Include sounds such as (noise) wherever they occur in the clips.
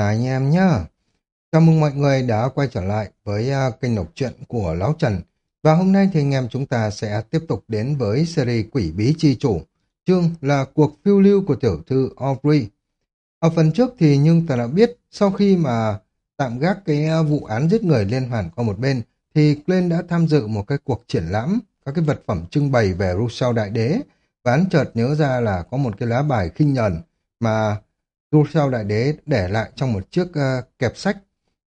Cả anh em nhá. Chào mừng mọi người đã quay trở lại với uh, kênh đọc truyện của Lão Trần. Và hôm nay thì anh em chúng ta sẽ tiếp tục đến với series Quỷ Bí Chi Chủ. Chương là cuộc phiêu lưu của tiểu thư Aubrey. Ở phần trước thì nhưng ta đã biết sau khi mà tạm gác cái uh, vụ án giết người liên hoàn qua một bên thì Glenn đã tham dự một cái cuộc triển lãm các cái vật phẩm trưng bày về Rousseau Đại Đế và hắn chợt nhớ ra là có một cái lá bài khinh nhờn mà Du sao đại đế để lại trong một chiếc uh, kẹp sách.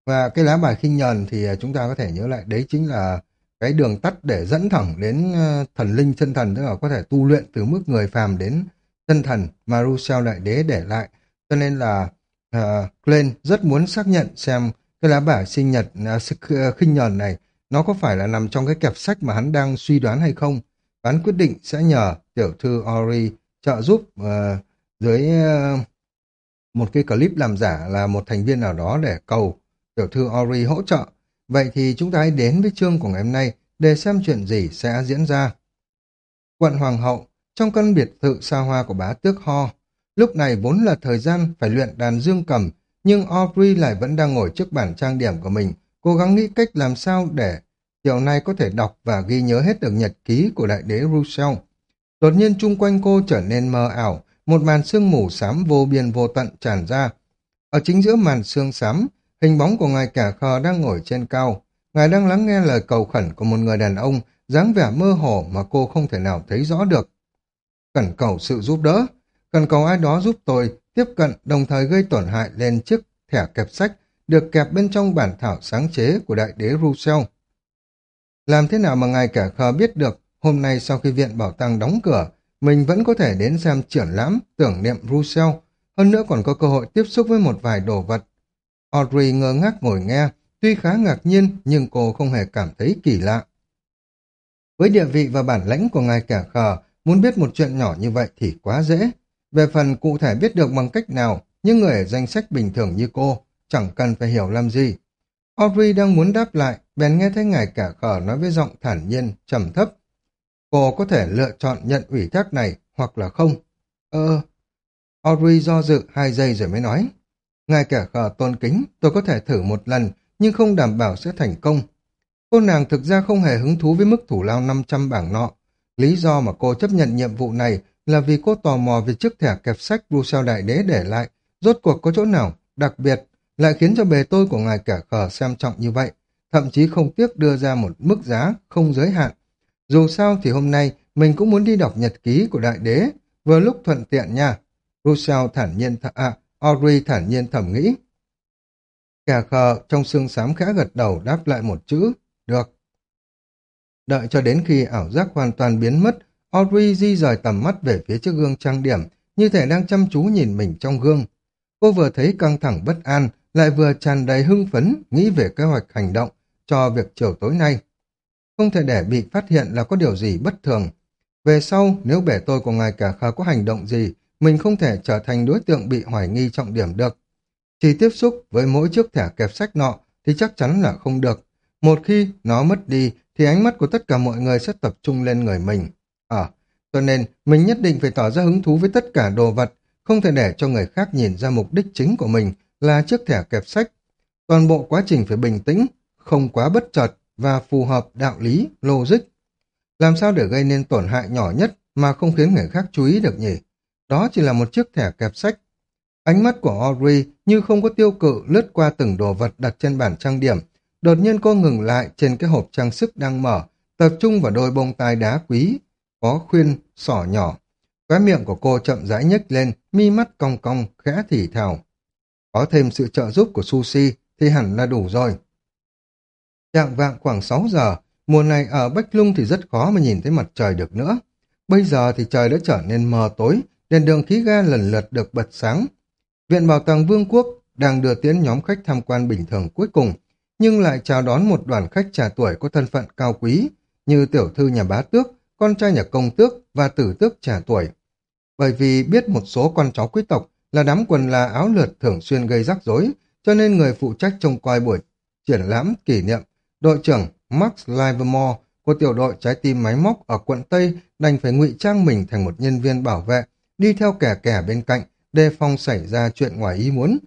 Và cái lá bài khinh nhờn thì ờ, chúng ta có thể nhớ lại đấy chính là cái đường tắt để dẫn thẳng đến uh, thần linh chân thần tức là có thể tu luyện từ mức người phàm đến chân thần. Mà Rousseau đại đế để lại. Cho nên là uh, Glenn rất muốn xác nhận xem cái lá bài sinh nhật uh, khinh nhờn này nó có phải là nằm trong cái kẹp sách mà hắn đang suy đoán hay không? Hắn quyết định sẽ nhờ tiểu thư Ori trợ giúp uh, dưới uh, một cái clip làm giả là một thành viên nào đó để cầu tiểu thư Ori hỗ trợ. Vậy thì chúng ta hãy đến với chương của ngày hôm nay để xem chuyện gì sẽ diễn ra. Quận Hoàng hậu, trong căn biệt thự xa hoa của bá tước Ho, lúc này vốn là thời gian phải luyện đàn dương cầm, nhưng Aubrey lại vẫn đang ngồi trước bản trang điểm của mình, cố gắng nghĩ cách làm sao để chiều nay có thể đọc và ghi nhớ hết được nhật ký của đại đế Rousseau. Đột nhiên chung quanh cô trở nên mơ ảo, một màn sương mù xám vô biên vô tận tràn ra. Ở chính giữa màn sương xám, hình bóng của ngài cả khờ đang ngồi trên cao. Ngài đang lắng nghe lời cầu khẩn của một người đàn ông, dáng vẻ mơ hồ mà cô không thể nào thấy rõ được. cần cầu sự giúp đỡ, cần cầu ai đó giúp tôi tiếp cận đồng thời gây tổn hại lên chiếc thẻ kẹp sách được kẹp bên trong bản thảo sáng chế của đại đế Rousseau. Làm thế nào mà ngài cả khờ biết được hôm nay sau khi viện bảo tàng đóng cửa, mình vẫn có thể đến xem triển lãm tưởng niệm Russell. hơn nữa còn có cơ hội tiếp xúc với một vài đồ vật. Audrey ngơ ngác ngồi nghe, tuy khá ngạc nhiên nhưng cô không hề cảm thấy kỳ lạ. Với địa vị và bản lãnh của ngài cả khờ, muốn biết một chuyện nhỏ như vậy thì quá dễ. Về phần cụ thể biết được bằng cách nào, những người ở danh sách bình thường như cô chẳng cần phải hiểu làm gì. Audrey đang muốn đáp lại, bèn nghe thấy ngài cả khờ nói với giọng thản nhiên, trầm thấp. Cô có thể lựa chọn nhận ủy thác này hoặc là không. Ờ... Audrey do dự hai giây rồi mới nói. Ngài kẻ khờ tôn kính, tôi có thể thử một lần, nhưng không đảm bảo sẽ thành công. Cô nàng thực ra không hề hứng thú với mức thủ lao 500 bảng nọ. Lý do mà cô chấp nhận nhiệm vụ này là vì cô tò mò về chiếc thẻ kẹp sách Rousseau Đại Đế để lại, rốt cuộc có chỗ nào đặc biệt lại khiến cho bề tôi của ngài kẻ khờ xem trọng như vậy, thậm chí không tiếc đưa ra một mức giá không giới hạn dù sao thì hôm nay mình cũng muốn đi đọc nhật ký của đại đế, vừa lúc thuận tiện nha. Rousseau thản nhiên th à, Audrey thản nhiên thẩm nghĩ. Kẻ khờ trong xương xám khẽ gật đầu đáp lại một chữ, được. Đợi cho đến khi ảo giác hoàn toàn biến mất, Audrey di rời tầm mắt về phía chiếc gương trang điểm, như thể đang chăm chú nhìn mình trong gương. Cô vừa thấy căng thẳng bất an, lại vừa tràn đầy hưng phấn, nghĩ về kế hoạch hành động cho việc chiều tối nay. Không thể để bị phát hiện là có điều gì bất thường. Về sau, nếu bể tôi của ngài cả khờ có hành động gì, mình không thể trở thành đối tượng bị hoài nghi trọng điểm được. Chỉ tiếp xúc với mỗi chiếc thẻ kẹp sách nọ thì chắc chắn là không được. Một khi nó mất đi thì ánh mắt của tất cả mọi người sẽ tập trung lên người mình. Ờ, cho nên mình nhất định phải tỏ ra hứng thú với tất cả đồ vật, không thể để cho người khác nhìn ra mục đích chính của mình là chiếc thẻ kẹp sách. Toàn bộ quá trình phải bình tĩnh, không quá bất chợt, và phù hợp đạo lý, logic. Làm sao để gây nên tổn hại nhỏ nhất mà không khiến người khác chú ý được nhỉ? Đó chỉ là một chiếc thẻ kẹp sách. Ánh mắt của Audrey như không có tiêu cự lướt qua từng đồ vật đặt trên bản trang điểm. Đột nhiên cô ngừng lại trên cái hộp trang sức đang mở, tập trung vào đôi bông tai đá quý, có khuyên, sỏ nhỏ. Cái miệng của cô chậm rãi nhếch lên, mi mắt cong cong, khẽ thì thào. Có thêm sự trợ giúp của Sushi thì hẳn là đủ rồi. Trạng vạng khoảng 6 giờ, mùa này ở Bách Lung thì rất khó mà nhìn thấy mặt trời được nữa. Bây giờ thì trời đã trở nên mờ tối, đèn đường khí ga lần lượt được bật sáng. Viện Bảo tàng Vương quốc đang đưa tiến nhóm khách tham quan bình thường cuối cùng, nhưng lại chào đón một đoàn khách trà tuổi có thân phận cao quý, như tiểu thư nhà bá tước, con trai nhà công tước và tử tước trà tuổi. Bởi vì biết một số con cháu quý tộc là đám quần là áo lượt thường xuyên gây rắc rối, cho nên người phụ trách trông coi buổi triển lãm kỷ niệm Đội trưởng Max Livermore của tiểu đội trái tim máy móc ở quận Tây đành phải ngụy trang mình thành một nhân viên bảo vệ, đi theo kẻ kẻ bên cạnh, đề phòng xảy ra chuyện ngoài ý muốn.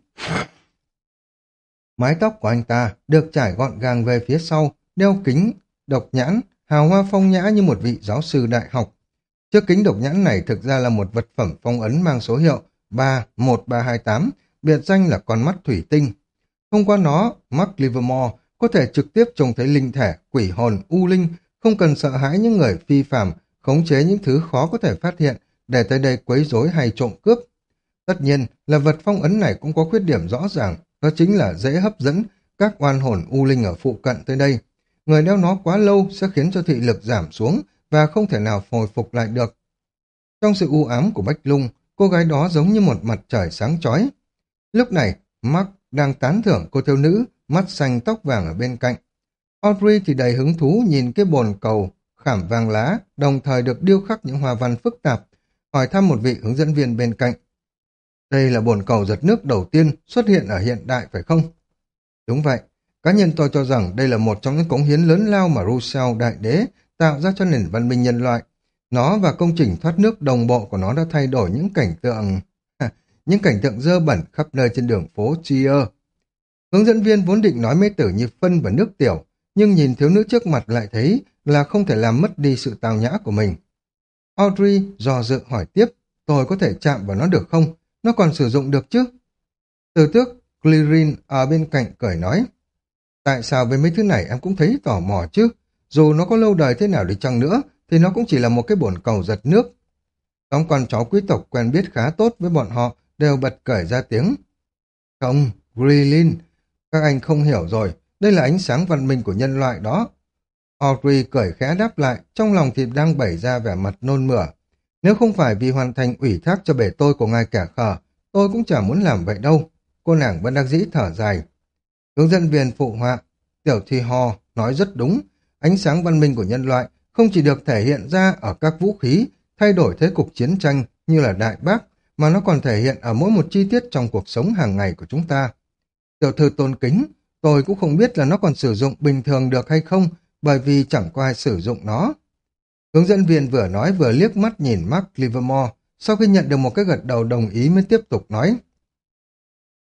Mái tóc của anh ta được trải gọn gàng về phía sau, đeo kính, độc nhãn, hào hoa phong nhã như một vị giáo sư đại học. Chiếc kính độc nhãn này thực ra là một vật phẩm phong ấn mang số hiệu 31328, biệt danh là con mắt thủy tinh. Thông qua nó, Mark Livermore có thể trực tiếp trông thấy linh thể, quỷ hồn, u linh, không cần sợ hãi những người phi phàm, khống chế những thứ khó có thể phát hiện để tới đây quấy rối hay trộm cướp. Tất nhiên là vật phong ấn này cũng có khuyết điểm rõ ràng, đó chính là dễ hấp dẫn các oan hồn u linh ở phụ cận tới đây. Người đeo nó quá lâu sẽ khiến cho thị lực giảm xuống và không thể nào hồi phục lại được. Trong sự u ám của Bách Lung, cô gái đó giống như một mặt trời sáng chói. Lúc này, Mark đang tán thưởng cô thiếu nữ, mắt xanh tóc vàng ở bên cạnh. Audrey thì đầy hứng thú nhìn cái bồn cầu khảm vàng lá, đồng thời được điêu khắc những hoa văn phức tạp, hỏi thăm một vị hướng dẫn viên bên cạnh. Đây là bồn cầu giật nước đầu tiên xuất hiện ở hiện đại phải không? Đúng vậy, cá nhân tôi cho rằng đây là một trong những cống hiến lớn lao mà Rousseau đại đế tạo ra cho nền văn minh nhân loại. Nó và công trình thoát nước đồng bộ của nó đã thay đổi những cảnh tượng (laughs) những cảnh tượng dơ bẩn khắp nơi trên đường phố Trier. Hướng dẫn viên vốn định nói mấy tử như phân và nước tiểu, nhưng nhìn thiếu nữ trước mặt lại thấy là không thể làm mất đi sự tào nhã của mình. Audrey dò dự hỏi tiếp, tôi có thể chạm vào nó được không? Nó còn sử dụng được chứ? Từ tước, Clearin ở bên cạnh cười nói, tại sao với mấy thứ này em cũng thấy tò mò chứ? Dù nó có lâu đời thế nào đi chăng nữa, thì nó cũng chỉ là một cái bồn cầu giật nước. Đóng con cháu quý tộc quen biết khá tốt với bọn họ, đều bật cởi ra tiếng. Không, Grilin, các anh không hiểu rồi, đây là ánh sáng văn minh của nhân loại đó. Audrey cởi khẽ đáp lại, trong lòng thì đang bày ra vẻ mặt nôn mửa. Nếu không phải vì hoàn thành ủy thác cho bể tôi của ngài kẻ khờ, tôi cũng chẳng muốn làm vậy đâu. Cô nàng vẫn đang dĩ thở dài. Hướng dẫn viên phụ họa, tiểu thi ho, nói rất đúng. Ánh sáng văn minh của nhân loại không chỉ được thể hiện ra ở các vũ khí, thay đổi thế cục chiến tranh như là Đại Bác, mà nó còn thể hiện ở mỗi một chi tiết trong cuộc sống hàng ngày của chúng ta. Tiểu thư tôn kính, tôi cũng không biết là nó còn sử dụng bình thường được hay không, bởi vì chẳng có ai sử dụng nó. Hướng dẫn viên vừa nói vừa liếc mắt nhìn Mark Livermore, sau khi nhận được một cái gật đầu đồng ý mới tiếp tục nói.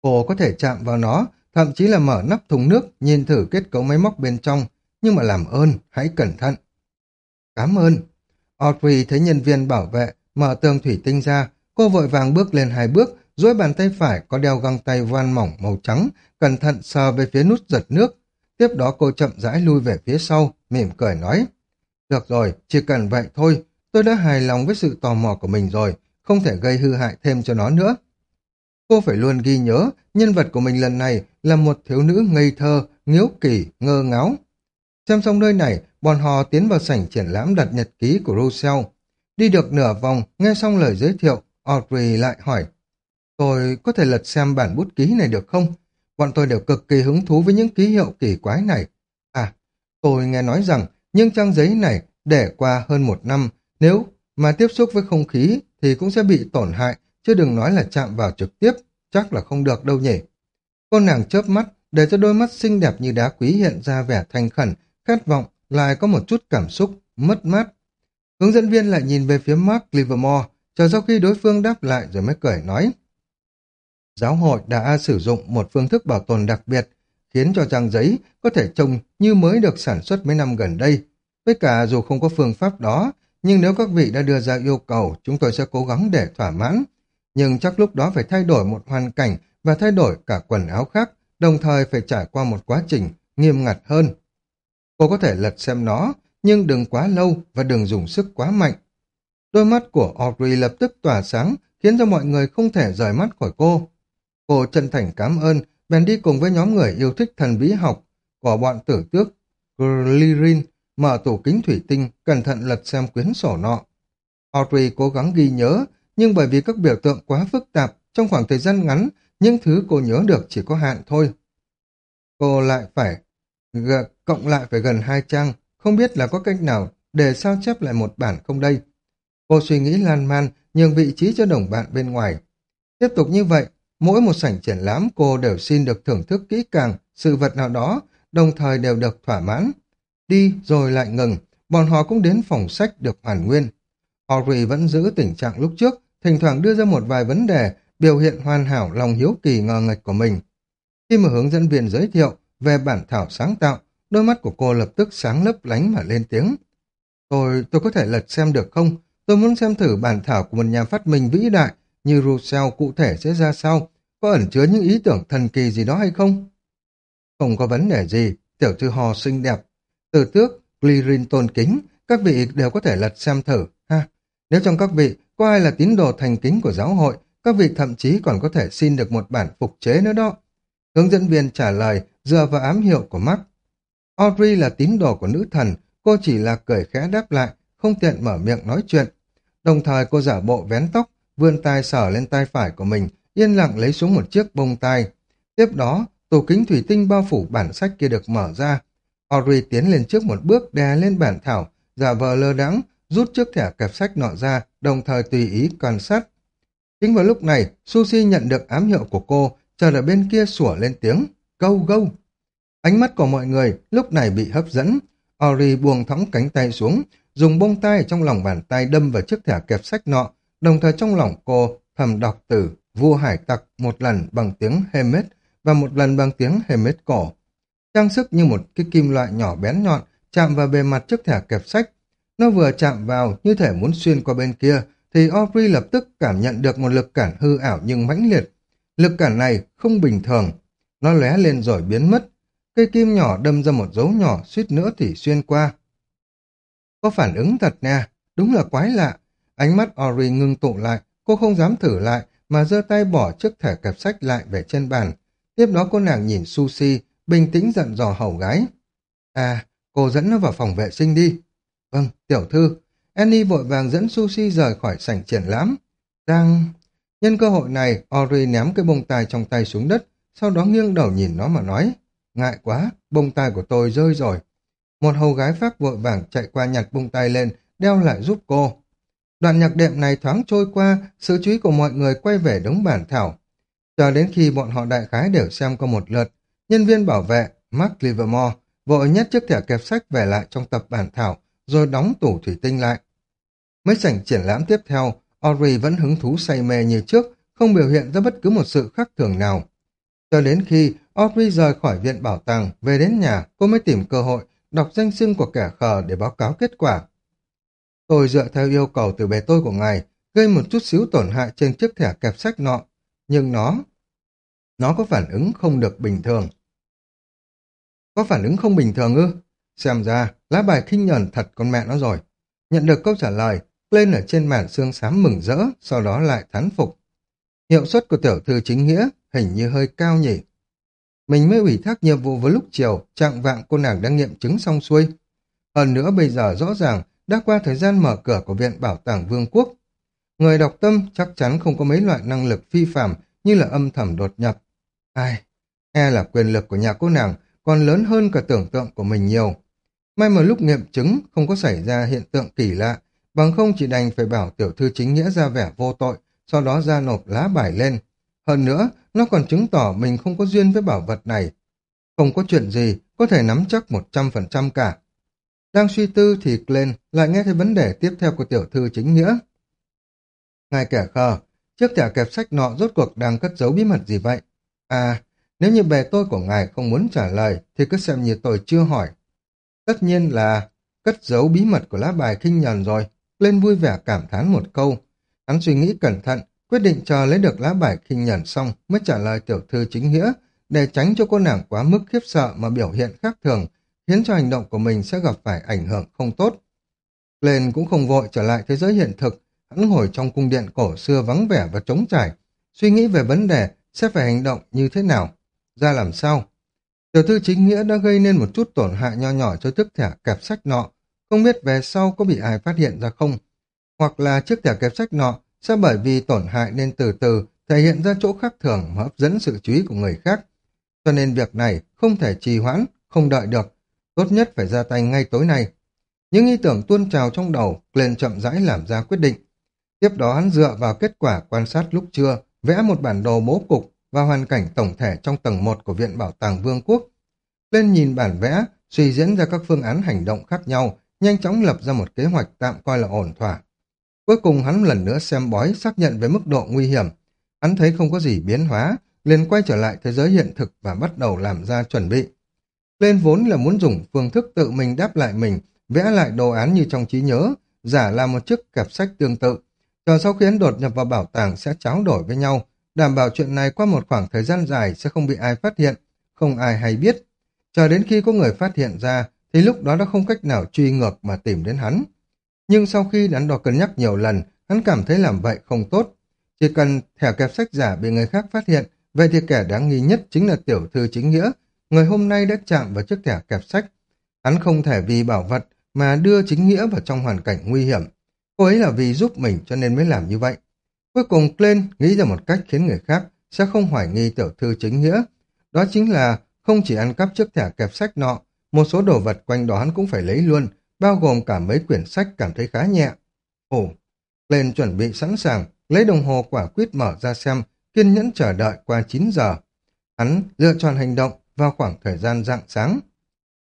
Cô có thể chạm vào nó, thậm chí là mở nắp thùng nước, nhìn thử kết cấu máy móc bên trong, nhưng mà làm ơn, hãy cẩn thận. Cảm ơn. Audrey thấy nhân viên bảo vệ, mở tường thủy tinh ra, cô vội vàng bước lên hai bước, duỗi bàn tay phải có đeo găng tay voan mỏng màu trắng, cẩn thận sờ về phía nút giật nước. Tiếp đó cô chậm rãi lui về phía sau, mỉm cười nói. Được rồi, chỉ cần vậy thôi, tôi đã hài lòng với sự tò mò của mình rồi, không thể gây hư hại thêm cho nó nữa. Cô phải luôn ghi nhớ, nhân vật của mình lần này là một thiếu nữ ngây thơ, nghiếu kỳ, ngơ ngáo. Xem xong nơi này, bọn họ tiến vào sảnh triển lãm đặt nhật ký của Rousseau. Đi được nửa vòng, nghe xong lời giới thiệu, Audrey lại hỏi, tôi có thể lật xem bản bút ký này được không? Bọn tôi đều cực kỳ hứng thú với những ký hiệu kỳ quái này. À, tôi nghe nói rằng nhưng trang giấy này để qua hơn một năm, nếu mà tiếp xúc với không khí thì cũng sẽ bị tổn hại, chứ đừng nói là chạm vào trực tiếp, chắc là không được đâu nhỉ. Cô nàng chớp mắt, để cho đôi mắt xinh đẹp như đá quý hiện ra vẻ thanh khẩn, khát vọng, lại có một chút cảm xúc, mất mát. Hướng dẫn viên lại nhìn về phía Mark Livermore, chờ sau khi đối phương đáp lại rồi mới cười nói. Giáo hội đã sử dụng một phương thức bảo tồn đặc biệt, khiến cho trang giấy có thể trông như mới được sản xuất mấy năm gần đây. Với cả dù không có phương pháp đó, nhưng nếu các vị đã đưa ra yêu cầu, chúng tôi sẽ cố gắng để thỏa mãn. Nhưng chắc lúc đó phải thay đổi một hoàn cảnh và thay đổi cả quần áo khác, đồng thời phải trải qua một quá trình nghiêm ngặt hơn. Cô có thể lật xem nó, nhưng đừng quá lâu và đừng dùng sức quá mạnh. Đôi mắt của Audrey lập tức tỏa sáng, khiến cho mọi người không thể rời mắt khỏi cô. Cô chân thành cảm ơn, bèn đi cùng với nhóm người yêu thích thần bí học của bọn tử tước Glirin, mở tủ kính thủy tinh, cẩn thận lật xem quyển sổ nọ. Audrey cố gắng ghi nhớ, nhưng bởi vì các biểu tượng quá phức tạp, trong khoảng thời gian ngắn, những thứ cô nhớ được chỉ có hạn thôi. Cô lại phải cộng lại phải gần hai trang, không biết là có cách nào để sao chép lại một bản không đây. Cô suy nghĩ lan man, nhường vị trí cho đồng bạn bên ngoài. Tiếp tục như vậy, mỗi một sảnh triển lãm cô đều xin được thưởng thức kỹ càng sự vật nào đó, đồng thời đều được thỏa mãn. Đi rồi lại ngừng, bọn họ cũng đến phòng sách được hoàn nguyên. Audrey vẫn giữ tình trạng lúc trước, thỉnh thoảng đưa ra một vài vấn đề, biểu hiện hoàn hảo lòng hiếu kỳ ngờ ngạch của mình. Khi mà hướng dẫn viên giới thiệu về bản thảo sáng tạo, đôi mắt của cô lập tức sáng lấp lánh mà lên tiếng. Tôi, tôi có thể lật xem được không? Tôi muốn xem thử bản thảo của một nhà phát minh vĩ đại như Rousseau cụ thể sẽ ra sao, có ẩn chứa những ý tưởng thần kỳ gì đó hay không? Không có vấn đề gì, tiểu thư hò xinh đẹp. Từ tước, Glirin tôn kính, các vị đều có thể lật xem thử, ha. Nếu trong các vị có ai là tín đồ thành kính của giáo hội, các vị thậm chí còn có thể xin được một bản phục chế nữa đó. Hướng dẫn viên trả lời dựa vào ám hiệu của Mark. Audrey là tín đồ của nữ thần, cô chỉ là cười khẽ đáp lại, không tiện mở miệng nói chuyện. Đồng thời cô giả bộ vén tóc, vươn tay sờ lên tay phải của mình, yên lặng lấy xuống một chiếc bông tai. Tiếp đó, tủ kính thủy tinh bao phủ bản sách kia được mở ra. Audrey tiến lên trước một bước đè lên bản thảo, giả vờ lơ đắng, rút chiếc thẻ kẹp sách nọ ra, đồng thời tùy ý quan sát. Chính vào lúc này, Sushi nhận được ám hiệu của cô, chờ ở bên kia sủa lên tiếng, câu gâu. Ánh mắt của mọi người lúc này bị hấp dẫn. Ori buông thõng cánh tay xuống, dùng bông tay trong lòng bàn tay đâm vào chiếc thẻ kẹp sách nọ, đồng thời trong lòng cô thầm đọc từ vua hải tặc một lần bằng tiếng Hemet và một lần bằng tiếng Hemet cổ. Trang sức như một cái kim loại nhỏ bén nhọn chạm vào bề mặt chiếc thẻ kẹp sách. Nó vừa chạm vào như thể muốn xuyên qua bên kia, thì Aubrey lập tức cảm nhận được một lực cản hư ảo nhưng mãnh liệt. Lực cản này không bình thường. Nó lóe lên rồi biến mất. Cây kim nhỏ đâm ra một dấu nhỏ suýt nữa thì xuyên qua. Có phản ứng thật nè, đúng là quái lạ. Ánh mắt Ori ngưng tụ lại, cô không dám thử lại, mà giơ tay bỏ chiếc thẻ kẹp sách lại về trên bàn. Tiếp đó cô nàng nhìn Sushi, bình tĩnh dặn dò hầu gái. À, cô dẫn nó vào phòng vệ sinh đi. Vâng, tiểu thư. Annie vội vàng dẫn Sushi rời khỏi sảnh triển lãm. Đang... Nhân cơ hội này, Ori ném cái bông tai trong tay xuống đất, sau đó nghiêng đầu nhìn nó mà nói. Ngại quá, bông tai của tôi rơi rồi. Một hầu gái Pháp vội vàng chạy qua nhặt bông tai lên, đeo lại giúp cô. Đoạn nhạc đệm này thoáng trôi qua, sự chú ý của mọi người quay về đống bản thảo. Chờ đến khi bọn họ đại khái đều xem qua một lượt, nhân viên bảo vệ Mark Livermore vội nhét chiếc thẻ kẹp sách về lại trong tập bản thảo, rồi đóng tủ thủy tinh lại. Mấy sảnh triển lãm tiếp theo, Ori vẫn hứng thú say mê như trước, không biểu hiện ra bất cứ một sự khác thường nào. Cho đến khi Ori rời khỏi viện bảo tàng, về đến nhà, cô mới tìm cơ hội đọc danh xưng của kẻ khờ để báo cáo kết quả. Tôi dựa theo yêu cầu từ bề tôi của ngài, gây một chút xíu tổn hại trên chiếc thẻ kẹp sách nọ, nhưng nó, nó có phản ứng không được bình thường. Có phản ứng không bình thường ư? Xem ra, lá bài khinh nhờn thật con mẹ nó rồi. Nhận được câu trả lời, lên ở trên màn xương xám mừng rỡ, sau đó lại thán phục. Hiệu suất của tiểu thư chính nghĩa hình như hơi cao nhỉ. Mình mới ủy thác nhiệm vụ vào lúc chiều, trạng vạng cô nàng đang nghiệm chứng xong xuôi. Hơn nữa bây giờ rõ ràng đã qua thời gian mở cửa của Viện Bảo tàng Vương quốc. Người đọc tâm chắc chắn không có mấy loại năng lực phi phạm như là âm thầm đột nhập. Ai? E là quyền lực của nhà cô nàng còn lớn hơn cả tưởng tượng của mình nhiều. May mà lúc nghiệm chứng không có xảy ra hiện tượng kỳ lạ, bằng không chỉ đành phải bảo tiểu thư chính nghĩa ra vẻ vô tội, sau đó ra nộp lá bài lên. Hơn nữa, nó còn chứng tỏ mình không có duyên với bảo vật này. Không có chuyện gì có thể nắm chắc 100% cả. Đang suy tư thì Glenn lại nghe thấy vấn đề tiếp theo của tiểu thư chính nghĩa. Ngài kẻ khờ, chiếc thẻ kẹp sách nọ rốt cuộc đang cất giấu bí mật gì vậy? À, nếu như bề tôi của ngài không muốn trả lời thì cứ xem như tôi chưa hỏi. Tất nhiên là cất giấu bí mật của lá bài khinh nhờn rồi. Lên vui vẻ cảm thán một câu. Hắn suy nghĩ cẩn thận, quyết định chờ lấy được lá bài khinh nhờn xong mới trả lời tiểu thư chính nghĩa, để tránh cho cô nàng quá mức khiếp sợ mà biểu hiện khác thường, khiến cho hành động của mình sẽ gặp phải ảnh hưởng không tốt. Lên cũng không vội trở lại thế giới hiện thực, hắn ngồi trong cung điện cổ xưa vắng vẻ và trống trải, suy nghĩ về vấn đề sẽ phải hành động như thế nào, ra làm sao. Tiểu thư chính nghĩa đã gây nên một chút tổn hại nho nhỏ cho chiếc thẻ kẹp sách nọ, không biết về sau có bị ai phát hiện ra không. Hoặc là chiếc thẻ kẹp sách nọ sẽ bởi vì tổn hại nên từ từ thể hiện ra chỗ khác thường mà hấp dẫn sự chú ý của người khác. Cho nên việc này không thể trì hoãn, không đợi được. Tốt nhất phải ra tay ngay tối nay. Những ý tưởng tuôn trào trong đầu, lên chậm rãi làm ra quyết định. Tiếp đó hắn dựa vào kết quả quan sát lúc trưa, vẽ một bản đồ bố cục và hoàn cảnh tổng thể trong tầng 1 của Viện Bảo tàng Vương quốc. Lên nhìn bản vẽ, suy diễn ra các phương án hành động khác nhau, nhanh chóng lập ra một kế hoạch tạm coi là ổn thỏa. Cuối cùng hắn lần nữa xem bói xác nhận về mức độ nguy hiểm. Hắn thấy không có gì biến hóa, liền quay trở lại thế giới hiện thực và bắt đầu làm ra chuẩn bị. Lên vốn là muốn dùng phương thức tự mình đáp lại mình, vẽ lại đồ án như trong trí nhớ, giả làm một chiếc cặp sách tương tự. Chờ sau khi hắn đột nhập vào bảo tàng sẽ tráo đổi với nhau, đảm bảo chuyện này qua một khoảng thời gian dài sẽ không bị ai phát hiện, không ai hay biết. Chờ đến khi có người phát hiện ra, thì lúc đó đã không cách nào truy ngược mà tìm đến hắn. Nhưng sau khi đắn đo cân nhắc nhiều lần, hắn cảm thấy làm vậy không tốt. Chỉ cần thẻ kẹp sách giả bị người khác phát hiện, vậy thì kẻ đáng nghi nhất chính là tiểu thư chính nghĩa, người hôm nay đã chạm vào chiếc thẻ kẹp sách. Hắn không thể vì bảo vật mà đưa chính nghĩa vào trong hoàn cảnh nguy hiểm. Cô ấy là vì giúp mình cho nên mới làm như vậy. Cuối cùng Glenn nghĩ ra một cách khiến người khác sẽ không hoài nghi tiểu thư chính nghĩa. Đó chính là không chỉ ăn cắp chiếc thẻ kẹp sách nọ, một số đồ vật quanh đó hắn cũng phải lấy luôn, bao gồm cả mấy quyển sách cảm thấy khá nhẹ. Ồ, lên chuẩn bị sẵn sàng, lấy đồng hồ quả quyết mở ra xem, kiên nhẫn chờ đợi qua 9 giờ. Hắn lựa chọn hành động vào khoảng thời gian rạng sáng.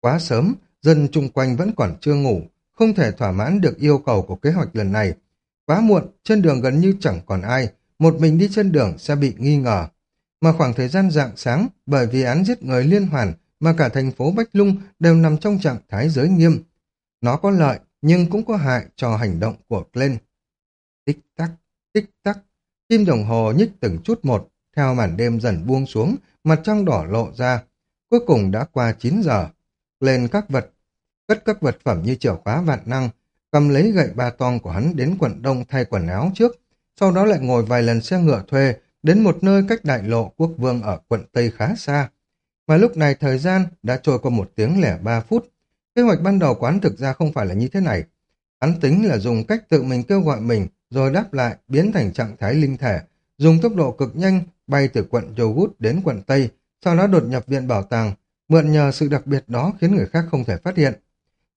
Quá sớm, dân chung quanh vẫn còn chưa ngủ, không thể thỏa mãn được yêu cầu của kế hoạch lần này. Quá muộn, trên đường gần như chẳng còn ai, một mình đi trên đường sẽ bị nghi ngờ. Mà khoảng thời gian rạng sáng, bởi vì án giết người liên hoàn mà cả thành phố Bách Lung đều nằm trong trạng thái giới nghiêm. Nó có lợi, nhưng cũng có hại cho hành động của Glenn. Tích tắc, tích tắc, kim đồng hồ nhích từng chút một, theo màn đêm dần buông xuống, mặt trăng đỏ lộ ra. Cuối cùng đã qua 9 giờ. Lên các vật, cất các vật phẩm như chìa khóa vạn năng, cầm lấy gậy ba tong của hắn đến quận đông thay quần áo trước, sau đó lại ngồi vài lần xe ngựa thuê đến một nơi cách đại lộ quốc vương ở quận Tây khá xa. Mà lúc này thời gian đã trôi qua một tiếng lẻ ba phút. Kế hoạch ban đầu quán thực ra không phải là như thế này. Hắn tính là dùng cách tự mình kêu gọi mình, rồi đáp lại, biến thành trạng thái linh thể, dùng tốc độ cực nhanh, bay từ quận Jogut đến quận Tây, sau đó đột nhập viện bảo tàng, mượn nhờ sự đặc biệt đó khiến người khác không thể phát hiện.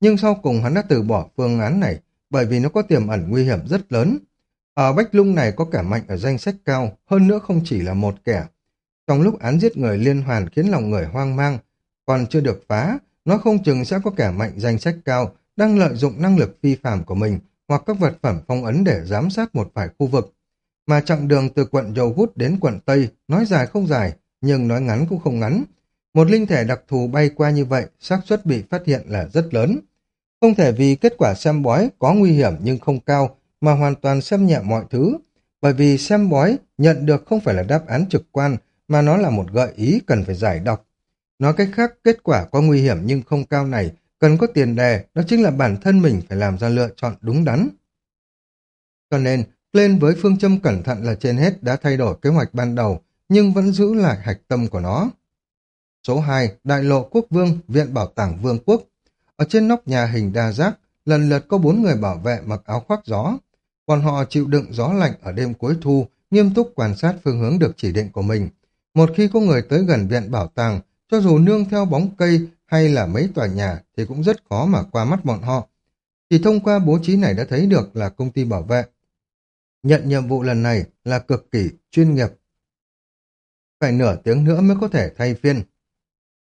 Nhưng sau cùng hắn đã từ bỏ phương án này, bởi vì nó có tiềm ẩn nguy hiểm rất lớn. Ở Bách Lung này có cả mạnh ở danh sách cao, hơn nữa không chỉ là một kẻ. Trong lúc án giết người liên hoàn khiến lòng người hoang mang, còn chưa được phá, nó không chừng sẽ có kẻ mạnh danh sách cao đang lợi dụng năng lực phi phạm của mình hoặc các vật phẩm phong ấn để giám sát một vài khu vực. Mà chặng đường từ quận Dầu hút đến quận Tây, nói dài không dài, nhưng nói ngắn cũng không ngắn. Một linh thể đặc thù bay qua như vậy, xác suất bị phát hiện là rất lớn. Không thể vì kết quả xem bói có nguy hiểm nhưng không cao, mà hoàn toàn xem nhẹ mọi thứ. Bởi vì xem bói nhận được không phải là đáp án trực quan, mà nó là một gợi ý cần phải giải đọc. Nói cách khác, kết quả có nguy hiểm nhưng không cao này cần có tiền đề, đó chính là bản thân mình phải làm ra lựa chọn đúng đắn. Cho nên, lên với phương châm cẩn thận là trên hết đã thay đổi kế hoạch ban đầu, nhưng vẫn giữ lại hạch tâm của nó. Số 2, Đại lộ Quốc Vương, Viện Bảo tàng Vương quốc. Ở trên nóc nhà hình đa giác, lần lượt có bốn người bảo vệ mặc áo khoác gió. Còn họ chịu đựng gió lạnh ở đêm cuối thu, nghiêm túc quan sát phương hướng được chỉ định của mình. Một khi có người tới gần viện bảo tàng, cho dù nương theo bóng cây hay là mấy tòa nhà thì cũng rất khó mà qua mắt bọn họ. Chỉ thông qua bố trí này đã thấy được là công ty bảo vệ. Nhận nhiệm vụ lần này là cực kỳ chuyên nghiệp. Phải nửa tiếng nữa mới có thể thay phiên.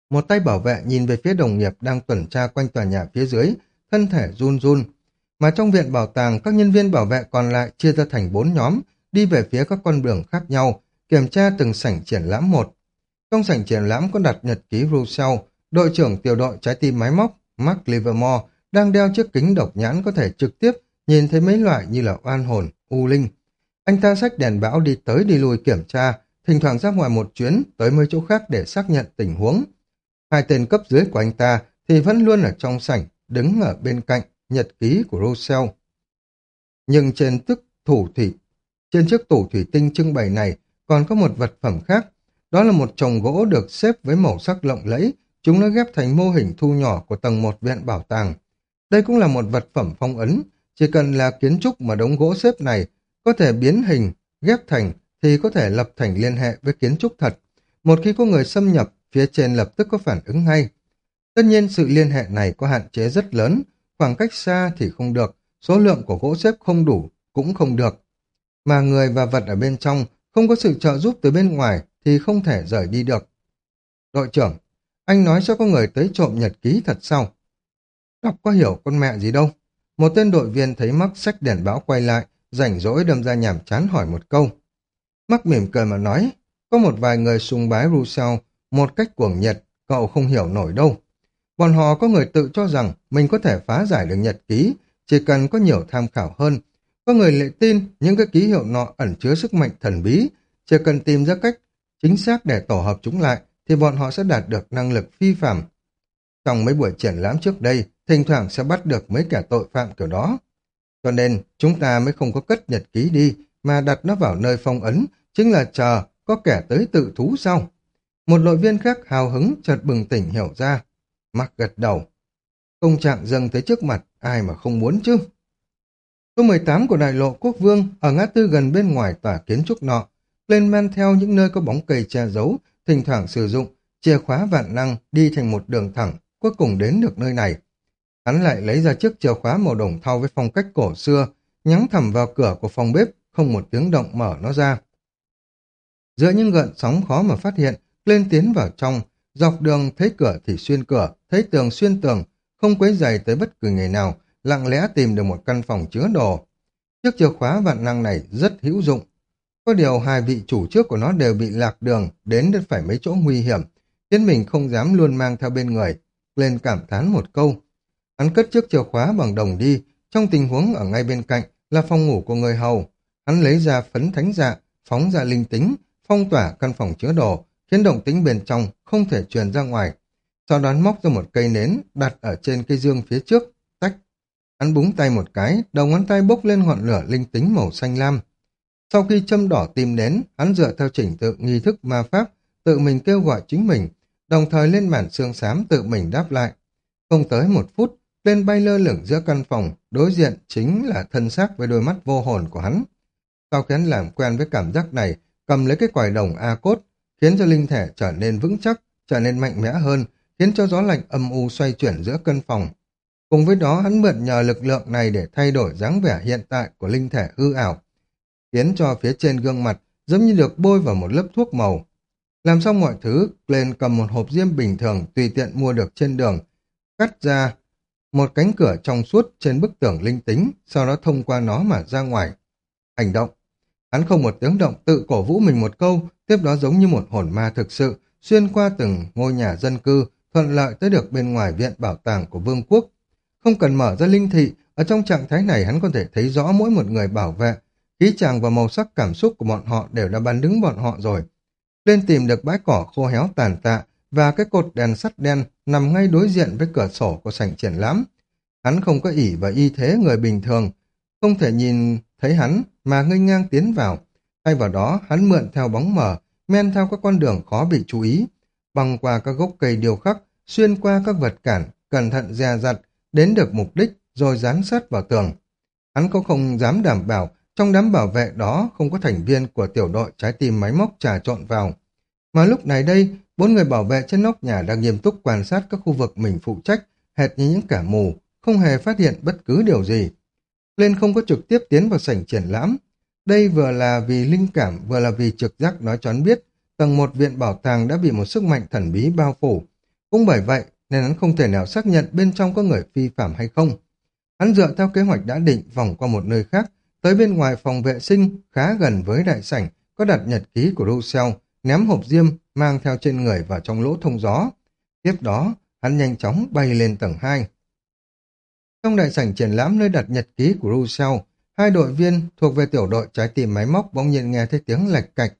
Một tay bảo vệ nhìn về phía đồng nghiệp đang tuần tra quanh tòa nhà phía dưới, thân thể run run. Mà trong viện bảo tàng, các nhân viên bảo vệ còn lại chia ra thành bốn nhóm, đi về phía các con đường khác nhau, kiểm tra từng sảnh triển lãm một. Trong sảnh triển lãm có đặt nhật ký Rousseau, đội trưởng tiểu đội trái tim máy móc, Mark Livermore, đang đeo chiếc kính độc nhãn có thể trực tiếp nhìn thấy mấy loại như là oan hồn, u linh. Anh ta xách đèn bão đi tới đi lui kiểm tra, thỉnh thoảng ra ngoài một chuyến tới mấy chỗ khác để xác nhận tình huống. Hai tên cấp dưới của anh ta thì vẫn luôn ở trong sảnh, đứng ở bên cạnh nhật ký của Rousseau. Nhưng trên tức thủ thủy, trên chiếc tủ thủy tinh trưng bày này còn có một vật phẩm khác. Đó là một chồng gỗ được xếp với màu sắc lộng lẫy, chúng nó ghép thành mô hình thu nhỏ của tầng một viện bảo tàng. Đây cũng là một vật phẩm phong ấn, chỉ cần là kiến trúc mà đống gỗ xếp này có thể biến hình, ghép thành thì có thể lập thành liên hệ với kiến trúc thật. Một khi có người xâm nhập, phía trên lập tức có phản ứng ngay. Tất nhiên sự liên hệ này có hạn chế rất lớn, khoảng cách xa thì không được, số lượng của gỗ xếp không đủ, cũng không được. Mà người và vật ở bên trong không có sự trợ giúp từ bên ngoài thì không thể rời đi được. Đội trưởng, anh nói cho có người tới trộm nhật ký thật sao? Đọc có hiểu con mẹ gì đâu. Một tên đội viên thấy mắc sách đèn báo quay lại, rảnh rỗi đâm ra nhảm chán hỏi một câu. Mắc mỉm cười mà nói, có một vài người sùng bái Rousseau một cách cuồng nhiệt, cậu không hiểu nổi đâu. Bọn họ có người tự cho rằng mình có thể phá giải được nhật ký, chỉ cần có nhiều tham khảo hơn. Có người lại tin những cái ký hiệu nọ ẩn chứa sức mạnh thần bí, chỉ cần tìm ra cách chính xác để tổ hợp chúng lại thì bọn họ sẽ đạt được năng lực phi phạm. Trong mấy buổi triển lãm trước đây, thỉnh thoảng sẽ bắt được mấy kẻ tội phạm kiểu đó. Cho nên chúng ta mới không có cất nhật ký đi mà đặt nó vào nơi phong ấn, chính là chờ có kẻ tới tự thú sau. Một đội viên khác hào hứng chợt bừng tỉnh hiểu ra. mặc gật đầu. Công trạng dâng tới trước mặt, ai mà không muốn chứ? Số 18 của đại lộ quốc vương ở ngã tư gần bên ngoài tòa kiến trúc nọ, lên men theo những nơi có bóng cây che giấu, thỉnh thoảng sử dụng chìa khóa vạn năng đi thành một đường thẳng, cuối cùng đến được nơi này. Hắn lại lấy ra chiếc chìa khóa màu đồng thau với phong cách cổ xưa, nhắm thầm vào cửa của phòng bếp, không một tiếng động mở nó ra. Giữa những gợn sóng khó mà phát hiện, lên tiến vào trong, dọc đường thấy cửa thì xuyên cửa, thấy tường xuyên tường, không quấy dày tới bất cứ người nào, lặng lẽ tìm được một căn phòng chứa đồ. Chiếc chìa khóa vạn năng này rất hữu dụng. Có điều hai vị chủ trước của nó đều bị lạc đường, đến đến phải mấy chỗ nguy hiểm, khiến mình không dám luôn mang theo bên người. Lên cảm thán một câu. Hắn cất chiếc chìa khóa bằng đồng đi, trong tình huống ở ngay bên cạnh là phòng ngủ của người hầu. Hắn lấy ra phấn thánh dạ, phóng ra linh tính, phong tỏa căn phòng chứa đồ, khiến động tính bên trong không thể truyền ra ngoài. Sau đó móc ra một cây nến đặt ở trên cây dương phía trước, tách. Hắn búng tay một cái, đầu ngón tay bốc lên ngọn lửa linh tính màu xanh lam. Sau khi châm đỏ tim nến, hắn dựa theo chỉnh tự nghi thức ma pháp, tự mình kêu gọi chính mình, đồng thời lên màn xương xám tự mình đáp lại. Không tới một phút, lên bay lơ lửng giữa căn phòng, đối diện chính là thân xác với đôi mắt vô hồn của hắn. Sau khi hắn làm quen với cảm giác này, cầm lấy cái quải đồng A cốt, khiến cho linh thể trở nên vững chắc, trở nên mạnh mẽ hơn, khiến cho gió lạnh âm u xoay chuyển giữa căn phòng. Cùng với đó hắn mượn nhờ lực lượng này để thay đổi dáng vẻ hiện tại của linh thể hư ảo, khiến cho phía trên gương mặt giống như được bôi vào một lớp thuốc màu. Làm xong mọi thứ, Glenn cầm một hộp diêm bình thường tùy tiện mua được trên đường, cắt ra một cánh cửa trong suốt trên bức tường linh tính, sau đó thông qua nó mà ra ngoài. Hành động. Hắn không một tiếng động tự cổ vũ mình một câu, tiếp đó giống như một hồn ma thực sự, xuyên qua từng ngôi nhà dân cư, thuận lợi tới được bên ngoài viện bảo tàng của vương quốc. Không cần mở ra linh thị, ở trong trạng thái này hắn có thể thấy rõ mỗi một người bảo vệ, khí chàng và màu sắc cảm xúc của bọn họ đều đã bắn đứng bọn họ rồi. Lên tìm được bãi cỏ khô héo tàn tạ và cái cột đèn sắt đen nằm ngay đối diện với cửa sổ của sảnh triển lãm. Hắn không có ỉ và y thế người bình thường, không thể nhìn thấy hắn mà ngây ngang tiến vào. Thay vào đó, hắn mượn theo bóng mờ, men theo các con đường khó bị chú ý, băng qua các gốc cây điều khắc, xuyên qua các vật cản, cẩn thận dè dặt, đến được mục đích rồi dán sát vào tường. Hắn cũng không dám đảm bảo trong đám bảo vệ đó không có thành viên của tiểu đội trái tim máy móc trà trộn vào. Mà lúc này đây, bốn người bảo vệ trên nóc nhà đang nghiêm túc quan sát các khu vực mình phụ trách, hệt như những kẻ mù, không hề phát hiện bất cứ điều gì. Lên không có trực tiếp tiến vào sảnh triển lãm. Đây vừa là vì linh cảm, vừa là vì trực giác nói cho hắn biết tầng một viện bảo tàng đã bị một sức mạnh thần bí bao phủ. Cũng bởi vậy nên hắn không thể nào xác nhận bên trong có người phi phạm hay không. Hắn dựa theo kế hoạch đã định vòng qua một nơi khác, tới bên ngoài phòng vệ sinh khá gần với đại sảnh, có đặt nhật ký của Rousseau, ném hộp diêm mang theo trên người vào trong lỗ thông gió. Tiếp đó, hắn nhanh chóng bay lên tầng 2. Trong đại sảnh triển lãm nơi đặt nhật ký của Rousseau, hai đội viên thuộc về tiểu đội trái tim máy móc bỗng nhiên nghe thấy tiếng lạch cạch.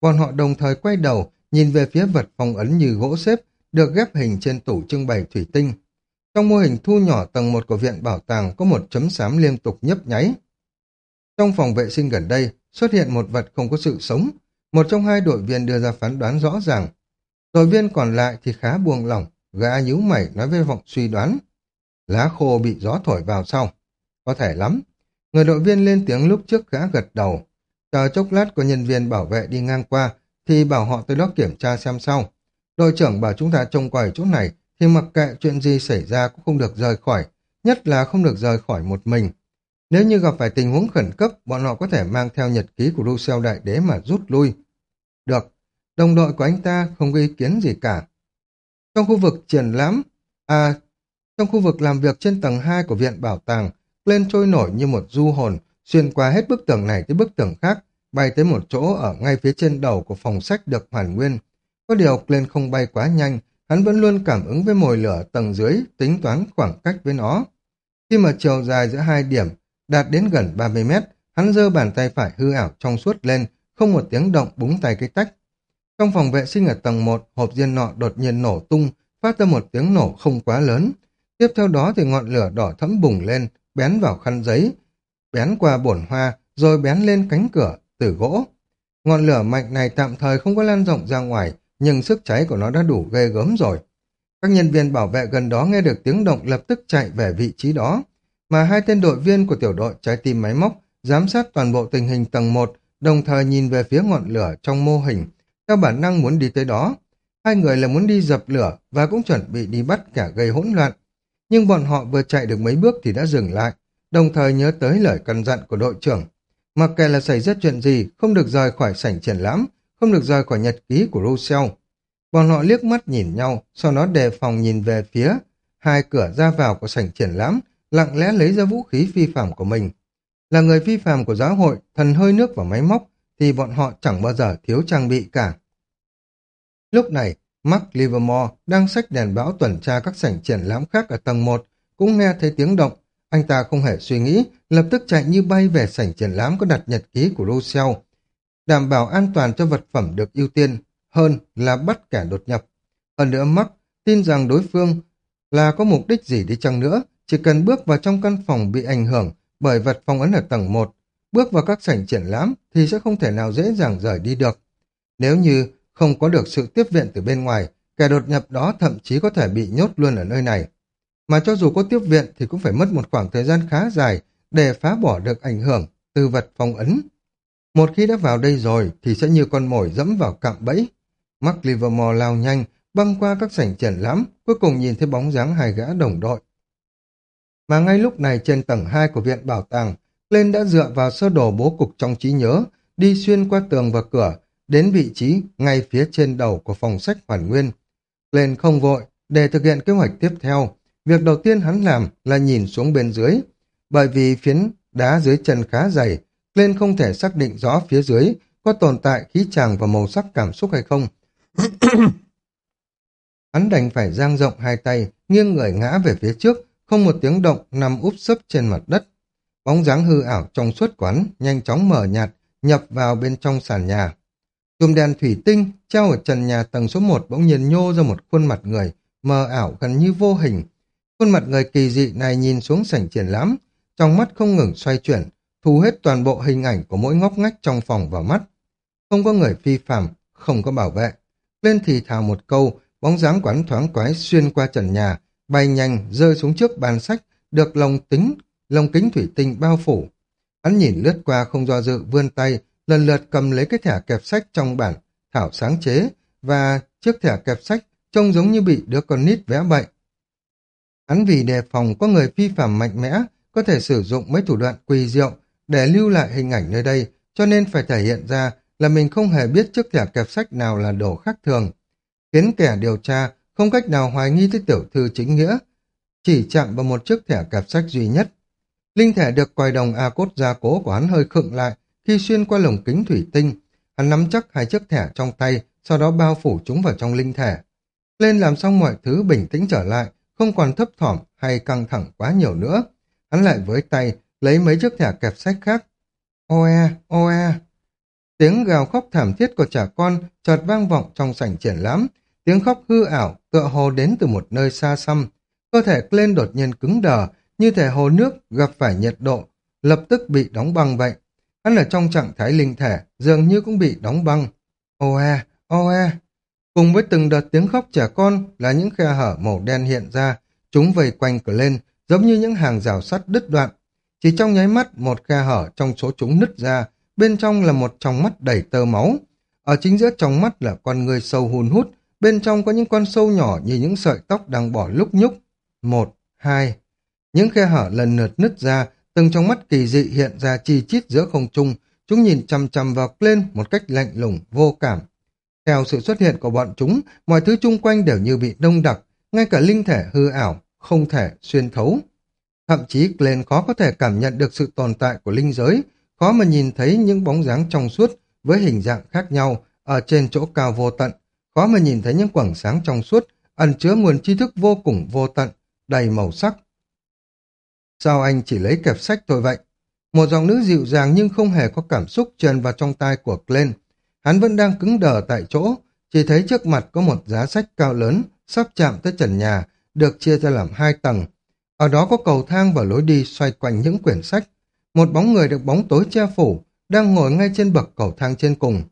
Bọn họ đồng thời quay đầu, nhìn về phía vật phong ấn như gỗ xếp, được ghép hình trên tủ trưng bày thủy tinh. Trong mô hình thu nhỏ tầng 1 của viện bảo tàng có một chấm xám liên tục nhấp nháy. Trong phòng vệ sinh gần đây, xuất hiện một vật không có sự sống. Một trong hai đội viên đưa ra phán đoán rõ ràng. Đội viên còn lại thì khá buông lỏng, gã nhíu mày nói với vọng suy đoán. Lá khô bị gió thổi vào sau. Có thể lắm. Người đội viên lên tiếng lúc trước gã gật đầu. Chờ chốc lát có nhân viên bảo vệ đi ngang qua, thì bảo họ tới đó kiểm tra xem sau. Đội trưởng bảo chúng ta trông coi chỗ này, thì mặc kệ chuyện gì xảy ra cũng không được rời khỏi, nhất là không được rời khỏi một mình. Nếu như gặp phải tình huống khẩn cấp, bọn họ có thể mang theo nhật ký của Rousseau Đại Đế mà rút lui. Được, đồng đội của anh ta không có ý kiến gì cả. Trong khu vực triển lãm, à, trong khu vực làm việc trên tầng 2 của viện bảo tàng, lên trôi nổi như một du hồn, xuyên qua hết bức tường này tới bức tường khác, bay tới một chỗ ở ngay phía trên đầu của phòng sách được hoàn nguyên. Có điều Glenn không bay quá nhanh, hắn vẫn luôn cảm ứng với mồi lửa tầng dưới, tính toán khoảng cách với nó. Khi mà chiều dài giữa hai điểm đạt đến gần 30 mét, hắn giơ bàn tay phải hư ảo trong suốt lên, không một tiếng động búng tay cái tách. Trong phòng vệ sinh ở tầng 1, hộp diên nọ đột nhiên nổ tung, phát ra một tiếng nổ không quá lớn. Tiếp theo đó thì ngọn lửa đỏ thẫm bùng lên, bén vào khăn giấy, bén qua bổn hoa, rồi bén lên cánh cửa từ gỗ. Ngọn lửa mạnh này tạm thời không có lan rộng ra ngoài, nhưng sức cháy của nó đã đủ ghê gớm rồi. Các nhân viên bảo vệ gần đó nghe được tiếng động lập tức chạy về vị trí đó, mà hai tên đội viên của tiểu đội trái tim máy móc giám sát toàn bộ tình hình tầng 1, đồng thời nhìn về phía ngọn lửa trong mô hình, theo bản năng muốn đi tới đó. Hai người là muốn đi dập lửa và cũng chuẩn bị đi bắt cả gây hỗn loạn. Nhưng bọn họ vừa chạy được mấy bước thì đã dừng lại, đồng thời nhớ tới lời căn dặn của đội trưởng. Mặc kệ là xảy ra chuyện gì, không được rời khỏi sảnh triển lãm, không được rời khỏi nhật ký của Rousseau. Bọn họ liếc mắt nhìn nhau, sau đó đề phòng nhìn về phía hai cửa ra vào của sảnh triển lãm, lặng lẽ lấy ra vũ khí phi phạm của mình. Là người phi phạm của giáo hội, thần hơi nước và máy móc, thì bọn họ chẳng bao giờ thiếu trang bị cả. Lúc này, Mark Livermore đang xách đèn bão tuần tra các sảnh triển lãm khác ở tầng 1, cũng nghe thấy tiếng động. Anh ta không hề suy nghĩ, lập tức chạy như bay về sảnh triển lãm có đặt nhật ký của Rousseau, đảm bảo an toàn cho vật phẩm được ưu tiên hơn là bắt kẻ đột nhập. Hơn nữa Mark tin rằng đối phương là có mục đích gì đi chăng nữa, chỉ cần bước vào trong căn phòng bị ảnh hưởng bởi vật phong ấn ở tầng 1, bước vào các sảnh triển lãm thì sẽ không thể nào dễ dàng rời đi được. Nếu như không có được sự tiếp viện từ bên ngoài, kẻ đột nhập đó thậm chí có thể bị nhốt luôn ở nơi này. Mà cho dù có tiếp viện thì cũng phải mất một khoảng thời gian khá dài để phá bỏ được ảnh hưởng từ vật phong ấn. Một khi đã vào đây rồi thì sẽ như con mồi dẫm vào cạm bẫy. Mark Livermore lao nhanh, băng qua các sảnh triển lãm, cuối cùng nhìn thấy bóng dáng hai gã đồng đội. Mà ngay lúc này trên tầng 2 của viện bảo tàng, lên đã dựa vào sơ đồ bố cục trong trí nhớ, đi xuyên qua tường và cửa, đến vị trí ngay phía trên đầu của phòng sách hoàn nguyên. Lên không vội, để thực hiện kế hoạch tiếp theo, việc đầu tiên hắn làm là nhìn xuống bên dưới, bởi vì phiến đá dưới chân khá dày, lên không thể xác định rõ phía dưới có tồn tại khí tràng và màu sắc cảm xúc hay không. (coughs) hắn đành phải giang rộng hai tay, nghiêng người ngã về phía trước, không một tiếng động nằm úp sấp trên mặt đất. Bóng dáng hư ảo trong suốt quán nhanh chóng mở nhạt, nhập vào bên trong sàn nhà. Chùm đèn thủy tinh treo ở trần nhà tầng số 1 bỗng nhiên nhô ra một khuôn mặt người, mờ ảo gần như vô hình. Khuôn mặt người kỳ dị này nhìn xuống sảnh triển lãm, trong mắt không ngừng xoay chuyển, thu hết toàn bộ hình ảnh của mỗi ngóc ngách trong phòng vào mắt. Không có người phi phạm, không có bảo vệ. Lên thì thào một câu, bóng dáng quán thoáng quái xuyên qua trần nhà, bay nhanh rơi xuống trước bàn sách, được lồng tính, lồng kính thủy tinh bao phủ. Hắn nhìn lướt qua không do dự vươn tay, lần lượt cầm lấy cái thẻ kẹp sách trong bản thảo sáng chế và chiếc thẻ kẹp sách trông giống như bị đứa con nít vẽ bậy. Hắn vì đề phòng có người phi phạm mạnh mẽ có thể sử dụng mấy thủ đoạn quỳ diệu để lưu lại hình ảnh nơi đây, cho nên phải thể hiện ra là mình không hề biết chiếc thẻ kẹp sách nào là đồ khác thường, khiến kẻ điều tra không cách nào hoài nghi tới tiểu thư chính nghĩa, chỉ chạm vào một chiếc thẻ kẹp sách duy nhất. Linh thẻ được quài đồng A cốt gia cố của hắn hơi khựng lại khi xuyên qua lồng kính thủy tinh. Hắn nắm chắc hai chiếc thẻ trong tay, sau đó bao phủ chúng vào trong linh thẻ. Lên làm xong mọi thứ bình tĩnh trở lại, không còn thấp thỏm hay căng thẳng quá nhiều nữa. Hắn lại với tay, lấy mấy chiếc thẻ kẹp sách khác. Oe, oe. Tiếng gào khóc thảm thiết của trẻ con chợt vang vọng trong sảnh triển lãm, tiếng khóc hư ảo tựa hồ đến từ một nơi xa xăm. Cơ thể lên đột nhiên cứng đờ, như thể hồ nước gặp phải nhiệt độ, lập tức bị đóng băng vậy. Hắn ở trong trạng thái linh thể, dường như cũng bị đóng băng. Oe, oe. Cùng với từng đợt tiếng khóc trẻ con là những khe hở màu đen hiện ra, chúng vây quanh cửa lên, giống như những hàng rào sắt đứt đoạn. Chỉ trong nháy mắt, một khe hở trong số chúng nứt ra, bên trong là một tròng mắt đầy tơ máu. Ở chính giữa trong mắt là con người sâu hun hút, bên trong có những con sâu nhỏ như những sợi tóc đang bỏ lúc nhúc. Một, hai. Những khe hở lần lượt nứt ra, từng trong mắt kỳ dị hiện ra chi chít giữa không trung, chúng nhìn chằm chằm vào lên một cách lạnh lùng, vô cảm. Theo sự xuất hiện của bọn chúng, mọi thứ chung quanh đều như bị đông đặc, ngay cả linh thể hư ảo, không thể xuyên thấu. Thậm chí Glenn khó có thể cảm nhận được sự tồn tại của linh giới, khó mà nhìn thấy những bóng dáng trong suốt với hình dạng khác nhau ở trên chỗ cao vô tận, khó mà nhìn thấy những quầng sáng trong suốt ẩn chứa nguồn tri thức vô cùng vô tận, đầy màu sắc. Sao anh chỉ lấy kẹp sách thôi vậy? Một giọng nữ dịu dàng nhưng không hề có cảm xúc truyền vào trong tai của Glenn. Hắn vẫn đang cứng đờ tại chỗ, chỉ thấy trước mặt có một giá sách cao lớn, sắp chạm tới trần nhà, được chia ra làm hai tầng. Ở đó có cầu thang và lối đi xoay quanh những quyển sách. Một bóng người được bóng tối che phủ, đang ngồi ngay trên bậc cầu thang trên cùng.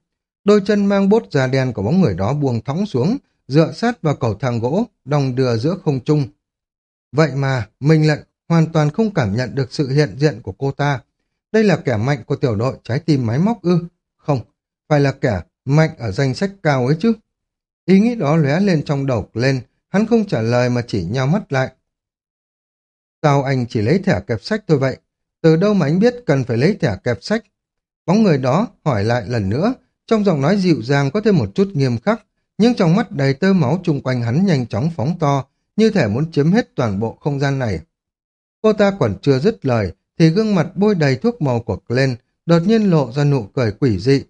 Đôi chân mang bốt da đen của bóng người đó buông thõng xuống, dựa sát vào cầu thang gỗ, đồng đưa giữa không trung. Vậy mà, mình lại hoàn toàn không cảm nhận được sự hiện diện của cô ta. Đây là kẻ mạnh của tiểu đội trái tim máy móc ư? Không, phải là kẻ mạnh ở danh sách cao ấy chứ. Ý nghĩ đó lóe lên trong đầu lên, hắn không trả lời mà chỉ nhau mắt lại. Sao anh chỉ lấy thẻ kẹp sách thôi vậy? Từ đâu mà anh biết cần phải lấy thẻ kẹp sách? Bóng người đó hỏi lại lần nữa, trong giọng nói dịu dàng có thêm một chút nghiêm khắc, nhưng trong mắt đầy tơ máu chung quanh hắn nhanh chóng phóng to, như thể muốn chiếm hết toàn bộ không gian này. Cô ta còn chưa dứt lời, thì gương mặt bôi đầy thuốc màu của Glenn đột nhiên lộ ra nụ cười quỷ dị.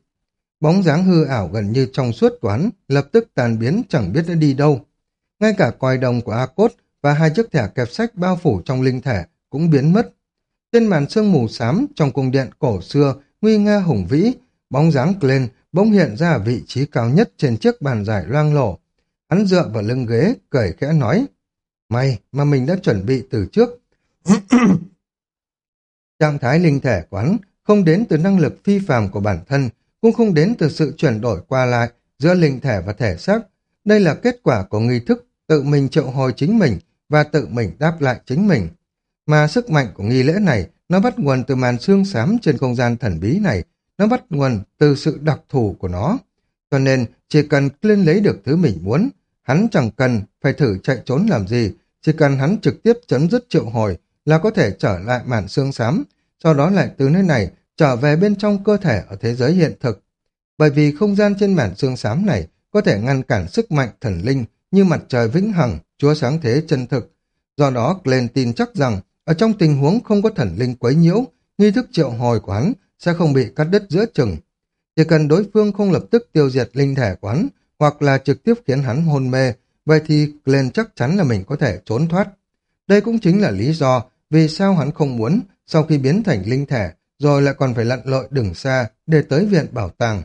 Bóng dáng hư ảo gần như trong suốt toán lập tức tàn biến chẳng biết đã đi đâu. Ngay cả coi đồng của A-Cốt và hai chiếc thẻ kẹp sách bao phủ trong linh thể cũng biến mất. Trên màn sương mù xám trong cung điện cổ xưa, nguy nga hùng vĩ, bóng dáng Glenn bỗng hiện ra ở vị trí cao nhất trên chiếc bàn giải loang lổ. Hắn dựa vào lưng ghế, cười khẽ nói, May mà mình đã chuẩn bị từ trước. (coughs) Trạng thái linh thể quán không đến từ năng lực phi phàm của bản thân, cũng không đến từ sự chuyển đổi qua lại giữa linh thể và thể xác. Đây là kết quả của nghi thức tự mình triệu hồi chính mình và tự mình đáp lại chính mình. Mà sức mạnh của nghi lễ này nó bắt nguồn từ màn xương xám trên không gian thần bí này, nó bắt nguồn từ sự đặc thù của nó. Cho nên chỉ cần lên lấy được thứ mình muốn, hắn chẳng cần phải thử chạy trốn làm gì, chỉ cần hắn trực tiếp chấm dứt triệu hồi là có thể trở lại màn xương xám, sau đó lại từ nơi này trở về bên trong cơ thể ở thế giới hiện thực. Bởi vì không gian trên màn xương xám này có thể ngăn cản sức mạnh thần linh như mặt trời vĩnh hằng, chúa sáng thế chân thực. Do đó, Glenn tin chắc rằng ở trong tình huống không có thần linh quấy nhiễu, nghi thức triệu hồi của hắn sẽ không bị cắt đứt giữa chừng. Chỉ cần đối phương không lập tức tiêu diệt linh thể của hắn, hoặc là trực tiếp khiến hắn hôn mê, vậy thì Glenn chắc chắn là mình có thể trốn thoát. Đây cũng chính là lý do vì sao hắn không muốn sau khi biến thành linh thể rồi lại còn phải lặn lội đường xa để tới viện bảo tàng.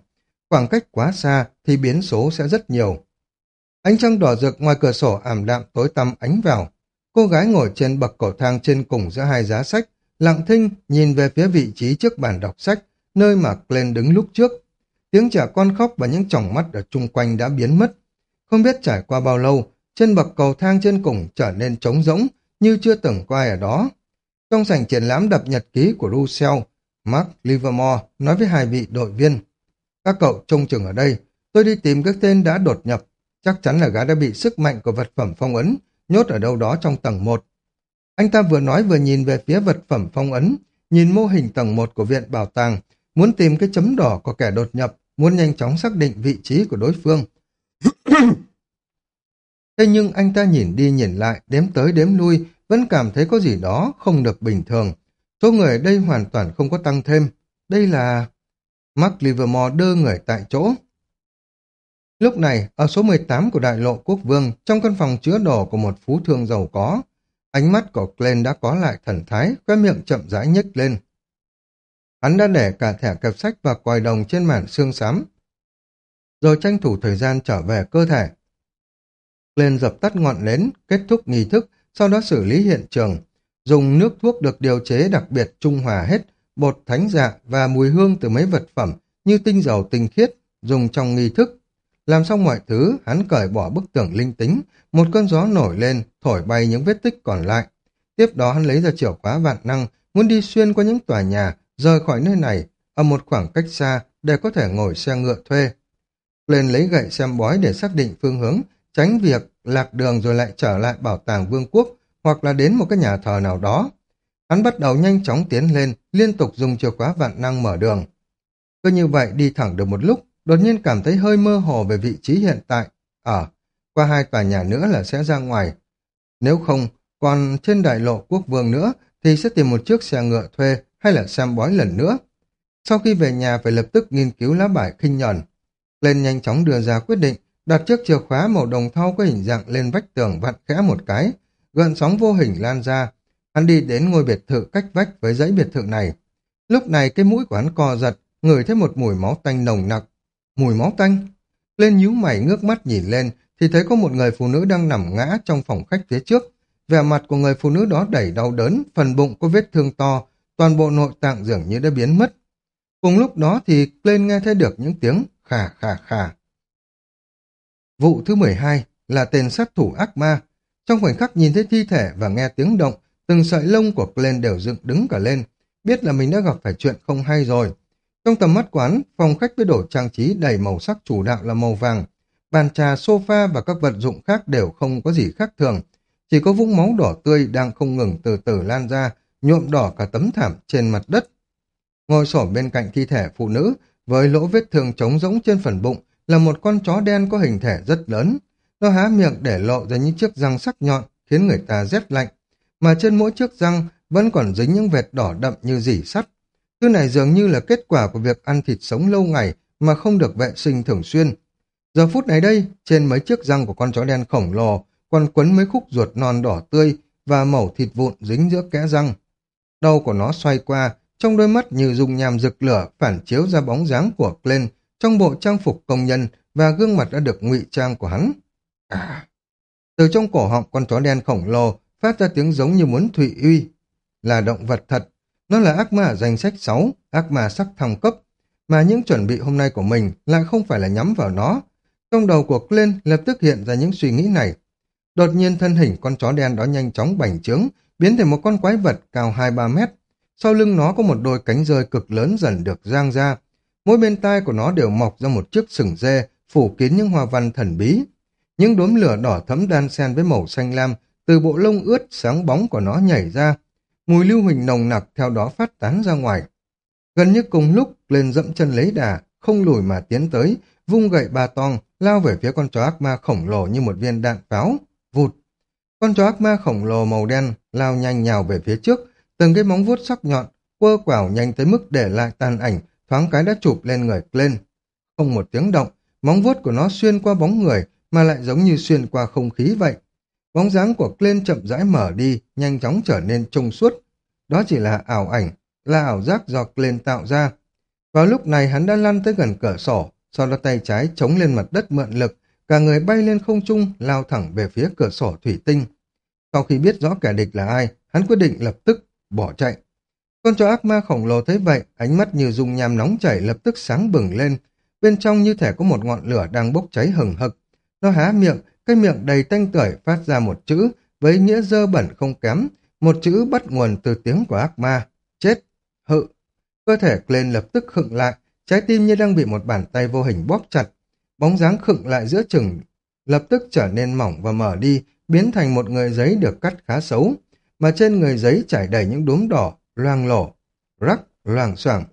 Khoảng cách quá xa thì biến số sẽ rất nhiều. Ánh trăng đỏ rực ngoài cửa sổ ảm đạm tối tăm ánh vào. Cô gái ngồi trên bậc cầu thang trên cùng giữa hai giá sách, lặng thinh nhìn về phía vị trí trước bàn đọc sách, nơi mà Glenn đứng lúc trước. Tiếng trẻ con khóc và những tròng mắt ở chung quanh đã biến mất. Không biết trải qua bao lâu, chân bậc cầu thang trên cùng trở nên trống rỗng, như chưa từng có ai ở đó. Trong sảnh triển lãm đập nhật ký của Russell, Mark Livermore nói với hai vị đội viên. Các cậu trông chừng ở đây, tôi đi tìm các tên đã đột nhập. Chắc chắn là gã đã bị sức mạnh của vật phẩm phong ấn, nhốt ở đâu đó trong tầng 1. Anh ta vừa nói vừa nhìn về phía vật phẩm phong ấn, nhìn mô hình tầng 1 của viện bảo tàng, muốn tìm cái chấm đỏ của kẻ đột nhập, muốn nhanh chóng xác định vị trí của đối phương. (coughs) Thế nhưng anh ta nhìn đi nhìn lại, đếm tới đếm lui, vẫn cảm thấy có gì đó không được bình thường. Số người ở đây hoàn toàn không có tăng thêm. Đây là... Mark Livermore đưa người tại chỗ. Lúc này, ở số 18 của đại lộ quốc vương, trong căn phòng chứa đồ của một phú thương giàu có, ánh mắt của Glenn đã có lại thần thái, cái miệng chậm rãi nhếch lên. Hắn đã để cả thẻ kẹp sách và quài đồng trên màn xương xám, rồi tranh thủ thời gian trở về cơ thể. Glenn dập tắt ngọn nến, kết thúc nghi thức, sau đó xử lý hiện trường, dùng nước thuốc được điều chế đặc biệt trung hòa hết, bột thánh dạ và mùi hương từ mấy vật phẩm như tinh dầu tinh khiết, dùng trong nghi thức. Làm xong mọi thứ, hắn cởi bỏ bức tường linh tính, một cơn gió nổi lên, thổi bay những vết tích còn lại. Tiếp đó hắn lấy ra chìa khóa vạn năng, muốn đi xuyên qua những tòa nhà, rời khỏi nơi này, ở một khoảng cách xa để có thể ngồi xe ngựa thuê. Lên lấy gậy xem bói để xác định phương hướng, tránh việc lạc đường rồi lại trở lại bảo tàng vương quốc hoặc là đến một cái nhà thờ nào đó. Hắn bắt đầu nhanh chóng tiến lên, liên tục dùng chìa khóa vạn năng mở đường. Cứ như vậy đi thẳng được một lúc, đột nhiên cảm thấy hơi mơ hồ về vị trí hiện tại. Ở, qua hai tòa nhà nữa là sẽ ra ngoài. Nếu không, còn trên đại lộ quốc vương nữa thì sẽ tìm một chiếc xe ngựa thuê hay là xem bói lần nữa. Sau khi về nhà phải lập tức nghiên cứu lá bài khinh nhẫn Lên nhanh chóng đưa ra quyết định, đặt chiếc chìa khóa màu đồng thau có hình dạng lên vách tường vặn khẽ một cái, gợn sóng vô hình lan ra. Hắn đi đến ngôi biệt thự cách vách với dãy biệt thự này. Lúc này cái mũi của hắn co giật, ngửi thấy một mùi máu tanh nồng nặc. Mùi máu tanh? Lên nhíu mày ngước mắt nhìn lên, thì thấy có một người phụ nữ đang nằm ngã trong phòng khách phía trước. Vẻ mặt của người phụ nữ đó đầy đau đớn, phần bụng có vết thương to, toàn bộ nội tạng dường như đã biến mất. Cùng lúc đó thì lên nghe thấy được những tiếng khà khà khà. Vụ thứ 12 là tên sát thủ ác ma. Trong khoảnh khắc nhìn thấy thi thể và nghe tiếng động, từng sợi lông của Glenn đều dựng đứng cả lên, biết là mình đã gặp phải chuyện không hay rồi. Trong tầm mắt quán, phòng khách với đồ trang trí đầy màu sắc chủ đạo là màu vàng. Bàn trà, sofa và các vật dụng khác đều không có gì khác thường. Chỉ có vũng máu đỏ tươi đang không ngừng từ từ lan ra, nhuộm đỏ cả tấm thảm trên mặt đất. Ngồi sổ bên cạnh thi thể phụ nữ, với lỗ vết thương trống rỗng trên phần bụng, là một con chó đen có hình thể rất lớn. Nó há miệng để lộ ra những chiếc răng sắc nhọn, khiến người ta rét lạnh. Mà trên mỗi chiếc răng vẫn còn dính những vệt đỏ đậm như dỉ sắt. Thứ này dường như là kết quả của việc ăn thịt sống lâu ngày mà không được vệ sinh thường xuyên. Giờ phút này đây, trên mấy chiếc răng của con chó đen khổng lồ còn quấn mấy khúc ruột non đỏ tươi và mẩu thịt vụn dính giữa kẽ răng. Đầu của nó xoay qua, trong đôi mắt như dùng nhàm rực lửa phản chiếu ra bóng dáng của Glenn trong bộ trang phục công nhân và gương mặt đã được ngụy trang của hắn. À. Từ trong cổ họng con chó đen khổng lồ phát ra tiếng giống như muốn thụy uy. Là động vật thật, nó là ác ma danh sách 6, ác ma sắc thăng cấp, mà những chuẩn bị hôm nay của mình lại không phải là nhắm vào nó. Trong đầu của Glenn lập tức hiện ra những suy nghĩ này. Đột nhiên thân hình con chó đen đó nhanh chóng bành trướng, biến thành một con quái vật cao 2-3 mét. Sau lưng nó có một đôi cánh rơi cực lớn dần được giang ra. Mỗi bên tai của nó đều mọc ra một chiếc sừng dê, phủ kín những hoa văn thần bí. Những đốm lửa đỏ thấm đan xen với màu xanh lam, từ bộ lông ướt sáng bóng của nó nhảy ra. Mùi lưu huỳnh nồng nặc theo đó phát tán ra ngoài. Gần như cùng lúc, lên dẫm chân lấy đà, không lùi mà tiến tới, vung gậy ba tong, lao về phía con chó ác ma khổng lồ như một viên đạn pháo. Vụt! Con chó ác ma khổng lồ màu đen lao nhanh nhào về phía trước, từng cái móng vuốt sắc nhọn, quơ quảo nhanh tới mức để lại tàn ảnh, thoáng cái đã chụp lên người lên. Không một tiếng động, móng vuốt của nó xuyên qua bóng người, mà lại giống như xuyên qua không khí vậy. Bóng dáng của Glenn chậm rãi mở đi, nhanh chóng trở nên trông suốt. Đó chỉ là ảo ảnh, là ảo giác do Glenn tạo ra. Vào lúc này hắn đã lăn tới gần cửa sổ, sau đó tay trái chống lên mặt đất mượn lực, cả người bay lên không trung, lao thẳng về phía cửa sổ thủy tinh. Sau khi biết rõ kẻ địch là ai, hắn quyết định lập tức bỏ chạy. Con chó ác ma khổng lồ thấy vậy, ánh mắt như dung nham nóng chảy lập tức sáng bừng lên. Bên trong như thể có một ngọn lửa đang bốc cháy hừng hực. Nó há miệng, cái miệng đầy tanh tưởi phát ra một chữ với nghĩa dơ bẩn không kém, một chữ bắt nguồn từ tiếng của ác ma. Chết, hự. Cơ thể lên lập tức khựng lại, trái tim như đang bị một bàn tay vô hình bóp chặt. Bóng dáng khựng lại giữa chừng, lập tức trở nên mỏng và mở đi, biến thành một người giấy được cắt khá xấu, mà trên người giấy trải đầy những đốm đỏ, loang lổ, rắc, loang xoảng.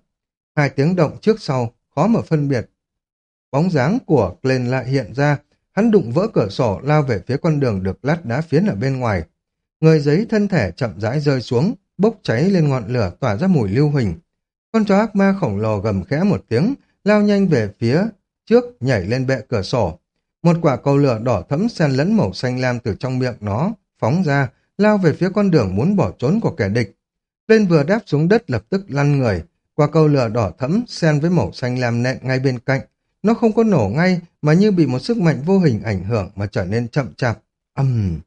Hai tiếng động trước sau, khó mà phân biệt. Bóng dáng của Glenn lại hiện ra, hắn đụng vỡ cửa sổ lao về phía con đường được lát đá phiến ở bên ngoài. Người giấy thân thể chậm rãi rơi xuống, bốc cháy lên ngọn lửa tỏa ra mùi lưu huỳnh. Con chó ác ma khổng lồ gầm khẽ một tiếng, lao nhanh về phía trước, nhảy lên bệ cửa sổ. Một quả cầu lửa đỏ thẫm xen lẫn màu xanh lam từ trong miệng nó, phóng ra, lao về phía con đường muốn bỏ trốn của kẻ địch. Lên vừa đáp xuống đất lập tức lăn người, qua cầu lửa đỏ thẫm xen với màu xanh lam nện ngay bên cạnh. Nó không có nổ ngay mà như bị một sức mạnh vô hình ảnh hưởng mà trở nên chậm chạp. Âm! Uhm.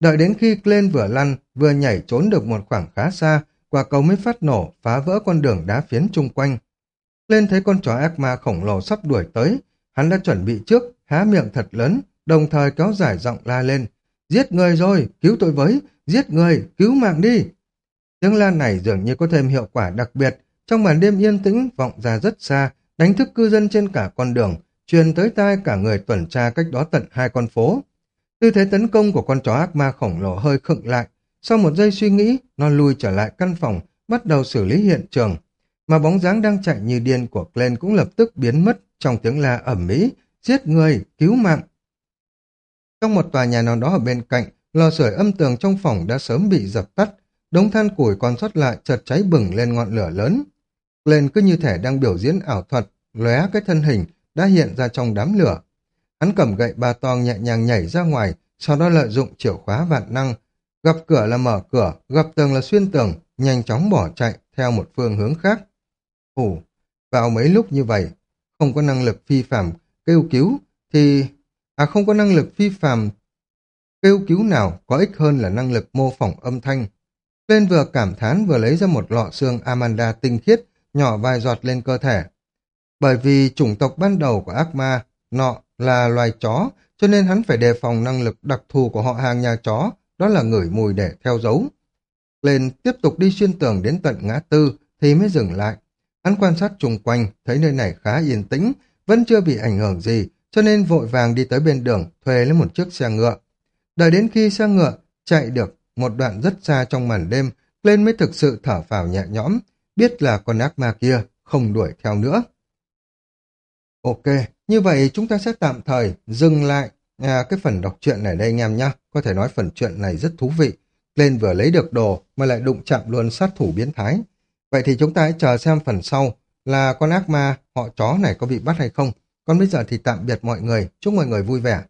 Đợi đến khi lên vừa lăn, vừa nhảy trốn được một khoảng khá xa, quả cầu mới phát nổ, phá vỡ con đường đá phiến chung quanh. Lên thấy con chó ác ma khổng lồ sắp đuổi tới, hắn đã chuẩn bị trước, há miệng thật lớn, đồng thời kéo dài giọng la lên. Giết người rồi, cứu tôi với, giết người, cứu mạng đi. Tiếng la này dường như có thêm hiệu quả đặc biệt, trong màn đêm yên tĩnh vọng ra rất xa, đánh thức cư dân trên cả con đường, truyền tới tai cả người tuần tra cách đó tận hai con phố. Tư thế tấn công của con chó ác ma khổng lồ hơi khựng lại, sau một giây suy nghĩ, nó lùi trở lại căn phòng, bắt đầu xử lý hiện trường. Mà bóng dáng đang chạy như điên của Glenn cũng lập tức biến mất trong tiếng la ẩm mỹ, giết người, cứu mạng. Trong một tòa nhà nào đó ở bên cạnh, lò sưởi âm tường trong phòng đã sớm bị dập tắt, đống than củi còn sót lại chợt cháy bừng lên ngọn lửa lớn. lên cứ như thể đang biểu diễn ảo thuật, lóe cái thân hình đã hiện ra trong đám lửa. Hắn cầm gậy ba tong nhẹ nhàng nhảy ra ngoài, sau đó lợi dụng chìa khóa vạn năng. Gặp cửa là mở cửa, gặp tường là xuyên tường, nhanh chóng bỏ chạy theo một phương hướng khác. Ủ, vào mấy lúc như vậy, không có năng lực phi phạm kêu cứu, thì... À không có năng lực phi phạm kêu cứu nào có ích hơn là năng lực mô phỏng âm thanh. Lên vừa cảm thán vừa lấy ra một lọ xương Amanda tinh khiết, nhỏ vài giọt lên cơ thể. Bởi vì chủng tộc ban đầu của ác ma, nọ là loài chó, cho nên hắn phải đề phòng năng lực đặc thù của họ hàng nhà chó, đó là ngửi mùi để theo dấu. Lên tiếp tục đi xuyên tường đến tận ngã tư, thì mới dừng lại. Hắn quan sát chung quanh, thấy nơi này khá yên tĩnh, vẫn chưa bị ảnh hưởng gì, cho nên vội vàng đi tới bên đường, thuê lấy một chiếc xe ngựa. Đợi đến khi xe ngựa chạy được một đoạn rất xa trong màn đêm, lên mới thực sự thở phào nhẹ nhõm, biết là con ác ma kia không đuổi theo nữa. Ok, như vậy chúng ta sẽ tạm thời dừng lại à, cái phần đọc truyện này đây anh em nhé. Có thể nói phần truyện này rất thú vị. Lên vừa lấy được đồ mà lại đụng chạm luôn sát thủ biến thái. Vậy thì chúng ta hãy chờ xem phần sau là con ác ma họ chó này có bị bắt hay không. Còn bây giờ thì tạm biệt mọi người. Chúc mọi người vui vẻ.